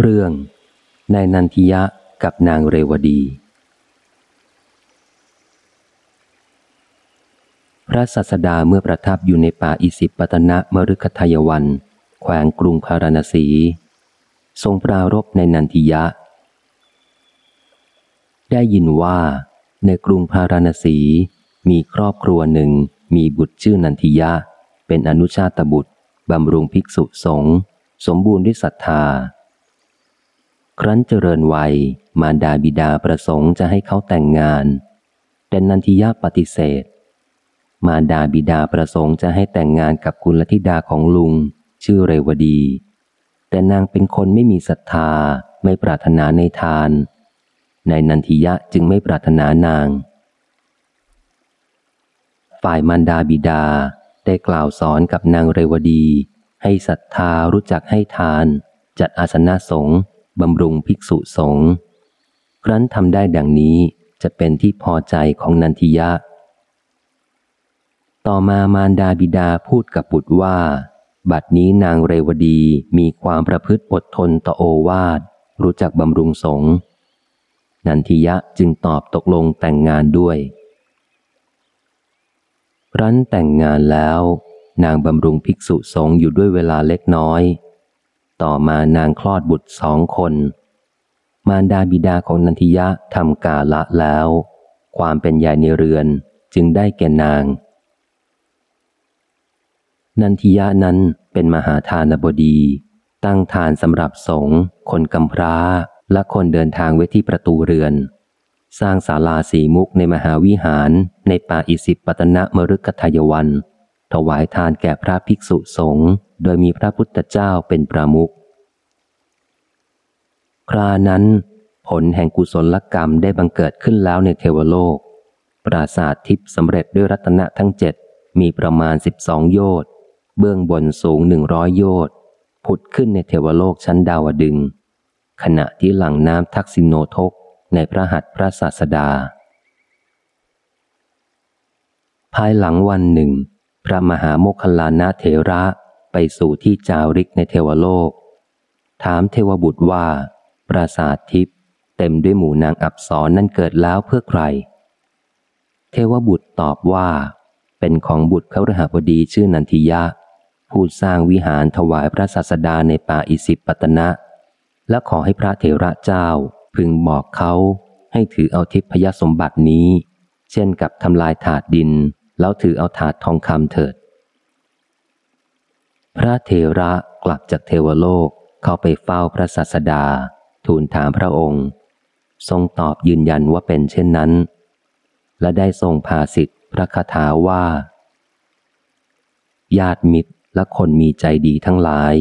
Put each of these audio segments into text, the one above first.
เรื่องนายนันทิยะกับนางเรวดี พระสัสดาเมื่อประทับอยู่ในป่าอิสิปตนะมฤคทายวัน แขวงกรุงพาราณสี ทรงปรารบในนันทิยะ ได้ยินว่าในกรุงพาราณสี มีครอบครัวหนึ่งมีบุตรชื่อนันทิยะ เป็นอนุชาตบุตรบำรุงภิกษุสงฆ์สมบูรณ์ด้วยศรัทธา ครั้นเจริญวัย มารดาบิดาประสงค์จะให้เขาแต่งงาน แต่นันทิยะปฏิเสธ มารดาบิดาประสงค์จะให้แต่งงานกับกุลธิดาของลุง ชื่อเรวดี แต่นางเป็นคนไม่มีศรัทธาไม่ปรารถนาในทาน ในนันทิยะจึงไม่ปรารถนานาง ฝ่ายมารดาบิดาได้กล่าวสอนกับนางเรวดี ให้ศรัทธารู้จักให้ทาน จัดอาสนะสงฆ์ บำรุงภิกษุสงฆ์ครั้นทำได้ดังนี้จะเป็นที่พอใจของนันทิยะ ต่อมามารดาบิดาพูดกับบุตรว่า บัดนี้นางเรวดีมีความประพฤติอดทนต่อโอวาท รู้จักบำรุงสงฆ์นันทิยะจึงตอบตกลงแต่งงานด้วยรั้นแต่งงานแล้ว นางบำรุงภิกษุสงฆ์อยู่ด้วยเวลาเล็กน้อย ต่อมานางคลอดบุตรสองคน มารดาบิดาของนันทิยะทำกาละแล้ว ความเป็นใหญ่ในเรือนจึงได้แก่นาง นันทิยะนั้นเป็นมหาทานบดี ตั้งทานสำหรับสงฆ์คนกำพร้าและคนเดินทางไว้ที่ประตูเรือน สร้างศาลาสีมุกในมหาวิหารในป่าอิสิปตนะมรุกขทายวัน ถวายทานแก่พระภิกษุสงฆ์ โดยมีพระพุทธเจ้าเป็นประมุข ครานั้น ผลแห่งกุศลกรรมได้บังเกิดขึ้นแล้วในเทวโลก ปราสาททิพย์สำเร็จด้วยรัตนะทั้งเจ็ดมีประมาณสิบสองโยชน์เบื้องบนสูงหนึ่งร้อยโยชน์ผุดขึ้นในเทวโลกชั้นดาวดึง ขณะที่หลังน้ำทักษิโนทกในพระหัตถ์พระศาสดา ภายหลังวันหนึ่ง พระมหาโมคคลานะเถระ ไปสู่ที่จาริกในเทวโลก ถามเทวบุตรว่า ปราสาททิพย์เต็มด้วยหมู่นางอับสรนั่นเกิดแล้วเพื่อใคร เทวบุตรตอบว่า เป็นของบุตรเขารหบดีชื่อนันทิยะ ผู้สร้างวิหารถวายพระศาสดาในป่าอิสิปตนะ และขอให้พระเถระเจ้าพึงบอกเขาให้ถือเอาทิพยสมบัตินี้ เช่นกับทำลายถาดดิน แล้วถือเอาถาดทองคำเถิด พระเทระกลับจากเทวโลกเข้าไปเฝ้าพระศาสดา ทูลถามพระองค์ ทรงตอบยืนยันว่าเป็นเช่นนั้น และได้ทรงพาสิทธิพระคาถาว่า ญาติมิตรและคนมีใจดีทั้งหลาย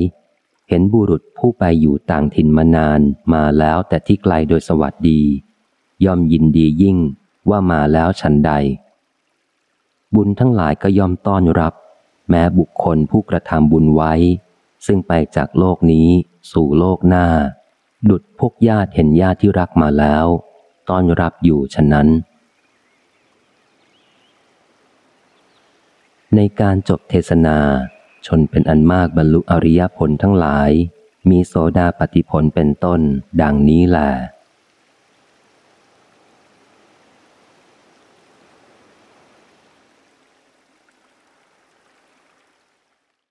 เห็นบุรุษผู้ไปอยู่ต่างถิ่นมานานมาแล้วแต่ที่ไกลโดยสวัสดี ย่อมยินดียิ่งว่ามาแล้วฉันใด บุญทั้งหลายก็ย่อมต้อนรับ แม้บุคคลผู้กระทำบุญไว้ ซึ่งไปจากโลกนี้สู่โลกหน้า ดุดพวกญาติเห็นญาติที่รักมาแล้วต้อนรับอยู่ฉะนั้น ในการจบเทศนา ชนเป็นอันมากบรรลุอริยผลทั้งหลาย มีโสดาปฏิผลเป็นต้น ดังนี้แหละ